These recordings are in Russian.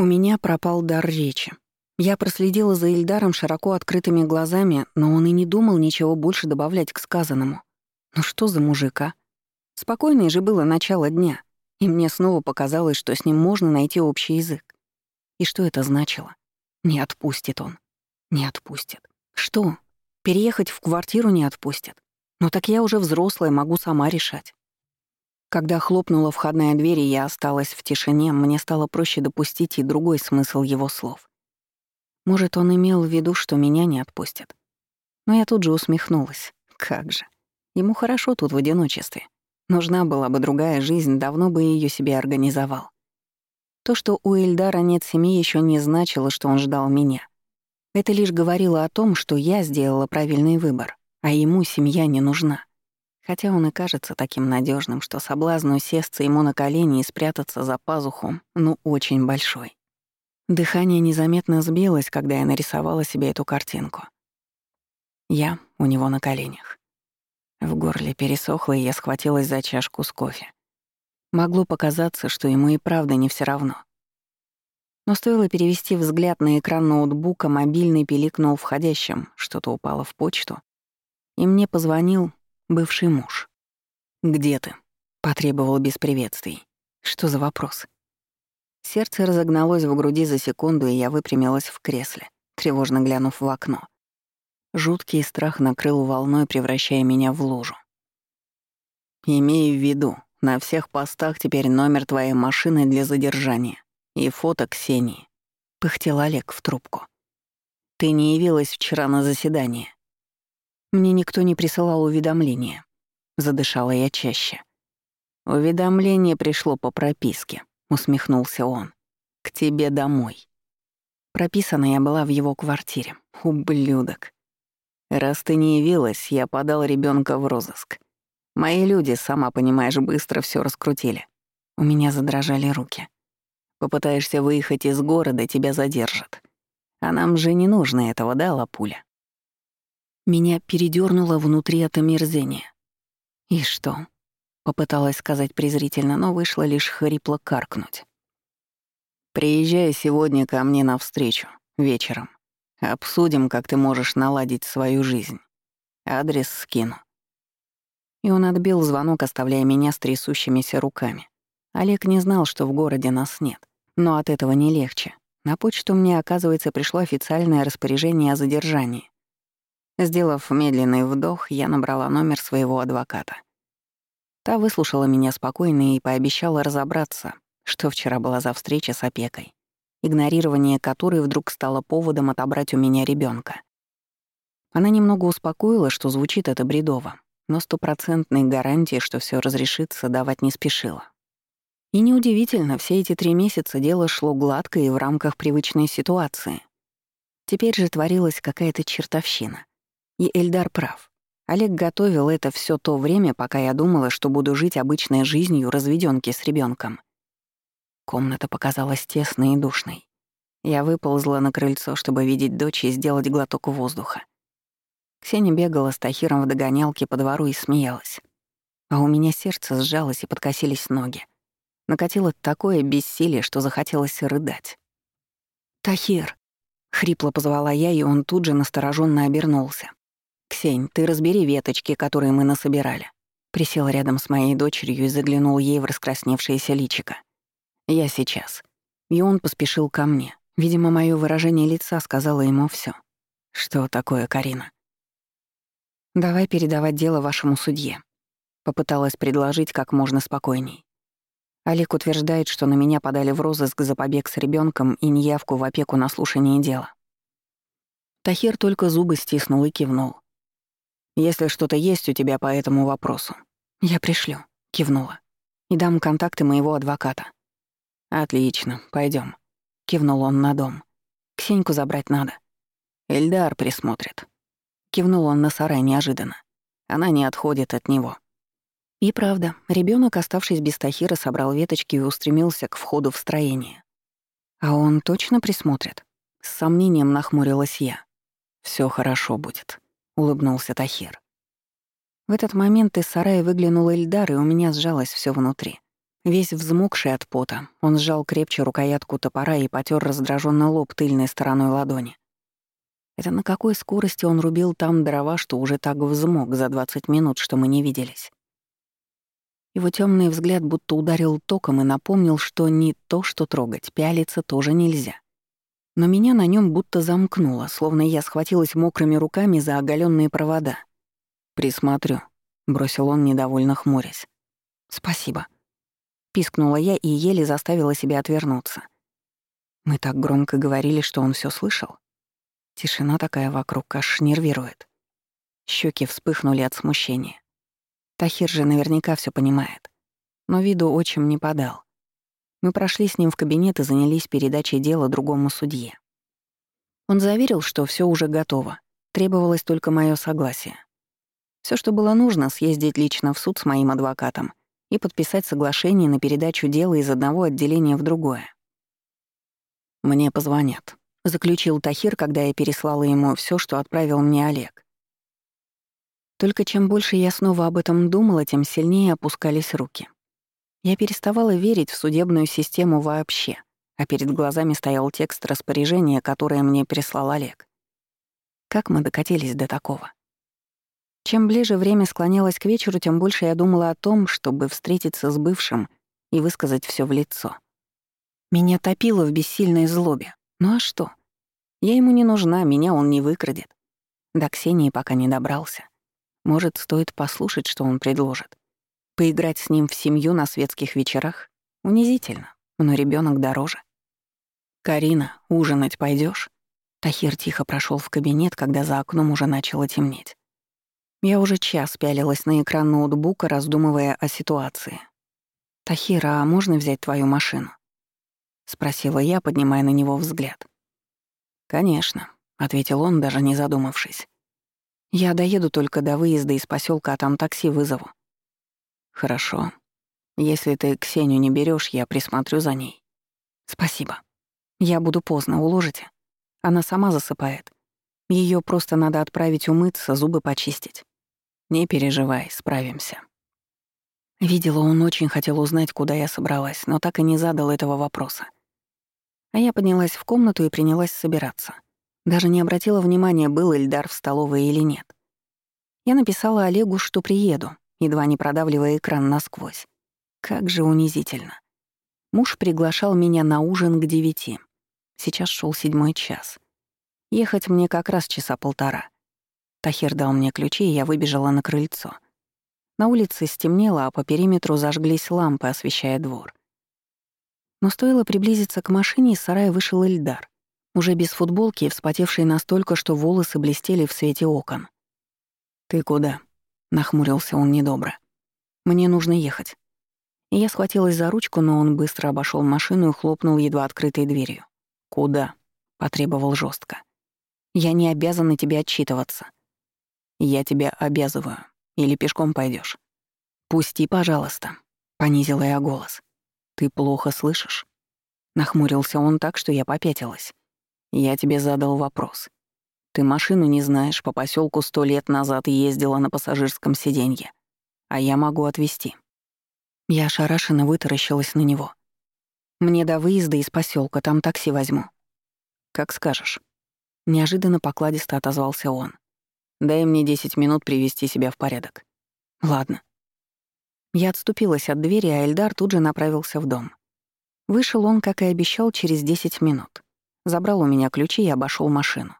У меня пропал дар речи. Я проследила за Ильдаром широко открытыми глазами, но он и не думал ничего больше добавлять к сказанному. Ну что за мужика? Спокойное же было начало дня, и мне снова показалось, что с ним можно найти общий язык. И что это значило? Не отпустит он. Не отпустит. Что? Переехать в квартиру не отпустит. Но так я уже взрослая, могу сама решать. Когда хлопнула входная дверь, и я осталась в тишине, мне стало проще допустить и другой смысл его слов. Может, он имел в виду, что меня не отпустят. Но я тут же усмехнулась. Как же. Ему хорошо тут в одиночестве. Нужна была бы другая жизнь, давно бы ее себе организовал. То, что у Эльдара нет семьи, еще не значило, что он ждал меня. Это лишь говорило о том, что я сделала правильный выбор, а ему семья не нужна. Хотя он и кажется таким надежным, что соблазн усесться ему на колени и спрятаться за пазуху, ну, очень большой. Дыхание незаметно сбилось, когда я нарисовала себе эту картинку. Я у него на коленях. В горле пересохло, и я схватилась за чашку с кофе. Могло показаться, что ему и правда не все равно. Но стоило перевести взгляд на экран ноутбука, мобильный пиликнул входящим, что-то упало в почту, и мне позвонил бывший муж. «Где ты?» — потребовал без приветствий. Что за вопрос? Сердце разогналось в груди за секунду, и я выпрямилась в кресле, тревожно глянув в окно. Жуткий страх накрыл волной, превращая меня в лужу. «Имей в виду, на всех постах теперь номер твоей машины для задержания и фото Ксении», — пыхтел Олег в трубку. «Ты не явилась вчера на заседание. Мне никто не присылал уведомления. Задышала я чаще. Уведомление пришло по прописке, усмехнулся он. К тебе домой. Прописана я была в его квартире. Ублюдок. Раз ты не явилась, я подал ребенка в розыск. Мои люди, сама понимаешь, быстро все раскрутили. У меня задрожали руки. Попытаешься выехать из города, тебя задержат. А нам же не нужно этого, да, Лапуля? Меня передёрнуло внутри от омерзения. «И что?» — попыталась сказать презрительно, но вышло лишь хрипло каркнуть. «Приезжай сегодня ко мне навстречу, вечером. Обсудим, как ты можешь наладить свою жизнь. Адрес скину». И он отбил звонок, оставляя меня с трясущимися руками. Олег не знал, что в городе нас нет, но от этого не легче. На почту мне, оказывается, пришло официальное распоряжение о задержании. Сделав медленный вдох, я набрала номер своего адвоката. Та выслушала меня спокойно и пообещала разобраться, что вчера была за встреча с опекой, игнорирование которой вдруг стало поводом отобрать у меня ребенка. Она немного успокоила, что звучит это бредово, но стопроцентной гарантии, что все разрешится, давать не спешила. И неудивительно, все эти три месяца дело шло гладко и в рамках привычной ситуации. Теперь же творилась какая-то чертовщина. И Эльдар прав. Олег готовил это все то время, пока я думала, что буду жить обычной жизнью разведёнки с ребенком. Комната показалась тесной и душной. Я выползла на крыльцо, чтобы видеть дочь и сделать глоток воздуха. Ксения бегала с Тахиром в догонялке по двору и смеялась. А у меня сердце сжалось и подкосились ноги. Накатило такое бессилие, что захотелось рыдать. «Тахир!» — хрипло позвала я, и он тут же настороженно обернулся. «Ксень, ты разбери веточки, которые мы насобирали». Присел рядом с моей дочерью и заглянул ей в раскрасневшееся личико. «Я сейчас». И он поспешил ко мне. Видимо, мое выражение лица сказало ему все. «Что такое, Карина?» «Давай передавать дело вашему судье», — попыталась предложить как можно спокойней. Олег утверждает, что на меня подали в розыск за побег с ребенком и неявку в опеку на слушание дела. Тахир только зубы стиснул и кивнул. Если что-то есть у тебя по этому вопросу, я пришлю, кивнула. И дам контакты моего адвоката. Отлично, пойдем, кивнул он на дом. Ксеньку забрать надо. Эльдар присмотрит. Кивнул он на сарай неожиданно. Она не отходит от него. И правда, ребенок, оставшись без Тахира, собрал веточки и устремился к входу в строение. А он точно присмотрит? С сомнением нахмурилась я. Все хорошо будет улыбнулся Тахир. В этот момент из сарая выглянул Эльдар, и у меня сжалось все внутри. Весь взмокший от пота, он сжал крепче рукоятку топора и потер раздраженно лоб тыльной стороной ладони. Это на какой скорости он рубил там дрова, что уже так взмок за 20 минут, что мы не виделись. Его темный взгляд будто ударил током и напомнил, что не то, что трогать, пялиться тоже нельзя. Но меня на нем будто замкнуло, словно я схватилась мокрыми руками за оголенные провода. «Присмотрю», — бросил он, недовольно хмурясь. «Спасибо», — пискнула я и еле заставила себя отвернуться. Мы так громко говорили, что он все слышал. Тишина такая вокруг аж нервирует. Щеки вспыхнули от смущения. Тахир же наверняка все понимает. Но виду отчим не подал. Мы прошли с ним в кабинет и занялись передачей дела другому судье. Он заверил, что все уже готово, требовалось только мое согласие. Все, что было нужно, съездить лично в суд с моим адвокатом и подписать соглашение на передачу дела из одного отделения в другое. «Мне позвонят», — заключил Тахир, когда я переслала ему все, что отправил мне Олег. Только чем больше я снова об этом думала, тем сильнее опускались руки. Я переставала верить в судебную систему вообще, а перед глазами стоял текст распоряжения, которое мне прислал Олег. Как мы докатились до такого? Чем ближе время склонялось к вечеру, тем больше я думала о том, чтобы встретиться с бывшим и высказать все в лицо. Меня топило в бессильной злобе. Ну а что? Я ему не нужна, меня он не выкрадет. До Ксении пока не добрался. Может, стоит послушать, что он предложит. Поиграть с ним в семью на светских вечерах? Унизительно, но ребенок дороже. «Карина, ужинать пойдешь? Тахир тихо прошел в кабинет, когда за окном уже начало темнеть. Я уже час пялилась на экран ноутбука, раздумывая о ситуации. «Тахир, а можно взять твою машину?» — спросила я, поднимая на него взгляд. «Конечно», — ответил он, даже не задумавшись. Я доеду только до выезда из поселка, а там такси вызову. Хорошо. Если ты Ксению не берешь, я присмотрю за ней. Спасибо. Я буду поздно, уложите? Она сама засыпает. Ее просто надо отправить умыться, зубы почистить. Не переживай, справимся. Видела, он очень хотел узнать, куда я собралась, но так и не задал этого вопроса. А я поднялась в комнату и принялась собираться — даже не обратила внимания, был Эльдар в столовой или нет. Я написала Олегу, что приеду, едва не продавливая экран насквозь. Как же унизительно. Муж приглашал меня на ужин к девяти. Сейчас шел седьмой час. Ехать мне как раз часа полтора. Тахир дал мне ключи, и я выбежала на крыльцо. На улице стемнело, а по периметру зажглись лампы, освещая двор. Но стоило приблизиться к машине, из сарая вышел Эльдар уже без футболки и вспотевший настолько, что волосы блестели в свете окон. «Ты куда?» — нахмурился он недобро. «Мне нужно ехать». Я схватилась за ручку, но он быстро обошел машину и хлопнул едва открытой дверью. «Куда?» — потребовал жестко. «Я не обязана тебе отчитываться». «Я тебя обязываю. Или пешком пойдешь. «Пусти, пожалуйста», — понизила я голос. «Ты плохо слышишь?» Нахмурился он так, что я попятилась. Я тебе задал вопрос. Ты машину не знаешь, по поселку сто лет назад ездила на пассажирском сиденье. А я могу отвезти. Я ошарашенно вытаращилась на него. Мне до выезда из поселка там такси возьму. Как скажешь. Неожиданно покладисто отозвался он. Дай мне десять минут привести себя в порядок. Ладно. Я отступилась от двери, а Эльдар тут же направился в дом. Вышел он, как и обещал, через десять минут. Забрал у меня ключи и обошел машину.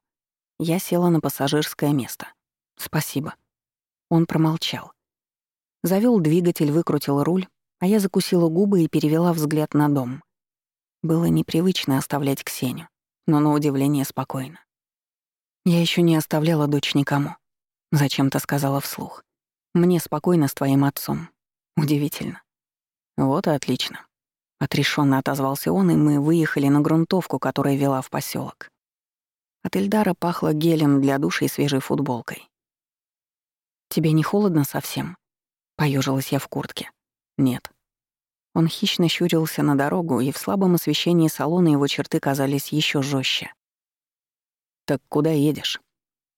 Я села на пассажирское место. «Спасибо». Он промолчал. Завёл двигатель, выкрутил руль, а я закусила губы и перевела взгляд на дом. Было непривычно оставлять Ксению, но на удивление спокойно. «Я ещё не оставляла дочь никому», — зачем-то сказала вслух. «Мне спокойно с твоим отцом. Удивительно». «Вот и отлично. Отрешенно отозвался он, и мы выехали на грунтовку, которая вела в поселок. От Эльдара пахло гелем для душа и свежей футболкой. «Тебе не холодно совсем?» — поежилась я в куртке. «Нет». Он хищно щурился на дорогу, и в слабом освещении салона его черты казались еще жестче. «Так куда едешь?»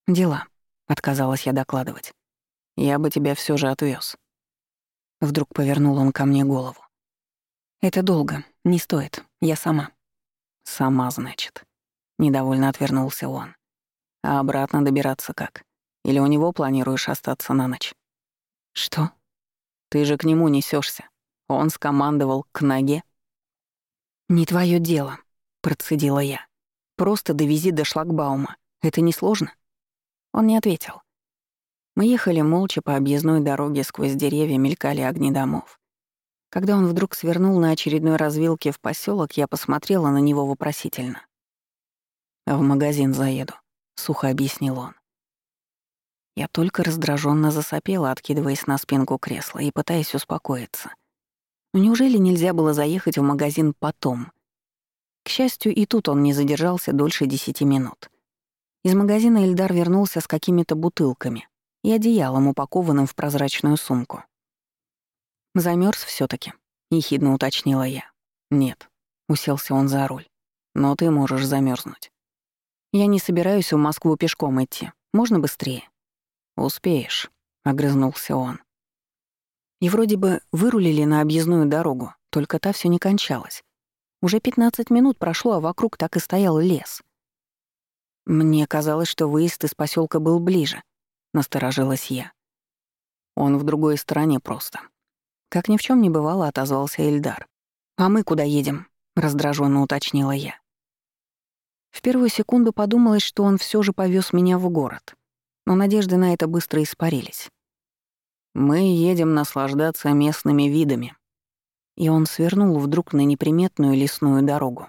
«Дела», — отказалась я докладывать. «Я бы тебя все же отвез. Вдруг повернул он ко мне голову. «Это долго. Не стоит. Я сама». «Сама, значит». Недовольно отвернулся он. «А обратно добираться как? Или у него планируешь остаться на ночь?» «Что?» «Ты же к нему несешься. Он скомандовал к ноге». «Не твое дело», — процедила я. «Просто довези до шлагбаума. Это несложно?» Он не ответил. Мы ехали молча по объездной дороге, сквозь деревья мелькали огни домов. Когда он вдруг свернул на очередной развилке в поселок, я посмотрела на него вопросительно. «В магазин заеду», — сухо объяснил он. Я только раздраженно засопела, откидываясь на спинку кресла и пытаясь успокоиться. Но неужели нельзя было заехать в магазин потом? К счастью, и тут он не задержался дольше десяти минут. Из магазина Эльдар вернулся с какими-то бутылками и одеялом, упакованным в прозрачную сумку. Замерз все таки ехидно уточнила я. «Нет», — уселся он за руль. «Но ты можешь замерзнуть. Я не собираюсь в Москву пешком идти. Можно быстрее?» «Успеешь», — огрызнулся он. И вроде бы вырулили на объездную дорогу, только та все не кончалась. Уже 15 минут прошло, а вокруг так и стоял лес. Мне казалось, что выезд из поселка был ближе, насторожилась я. Он в другой стороне просто. Как ни в чем не бывало, отозвался Эльдар. А мы куда едем? раздраженно уточнила я. В первую секунду подумалось, что он все же повез меня в город, но надежды на это быстро испарились. Мы едем наслаждаться местными видами. И он свернул вдруг на неприметную лесную дорогу.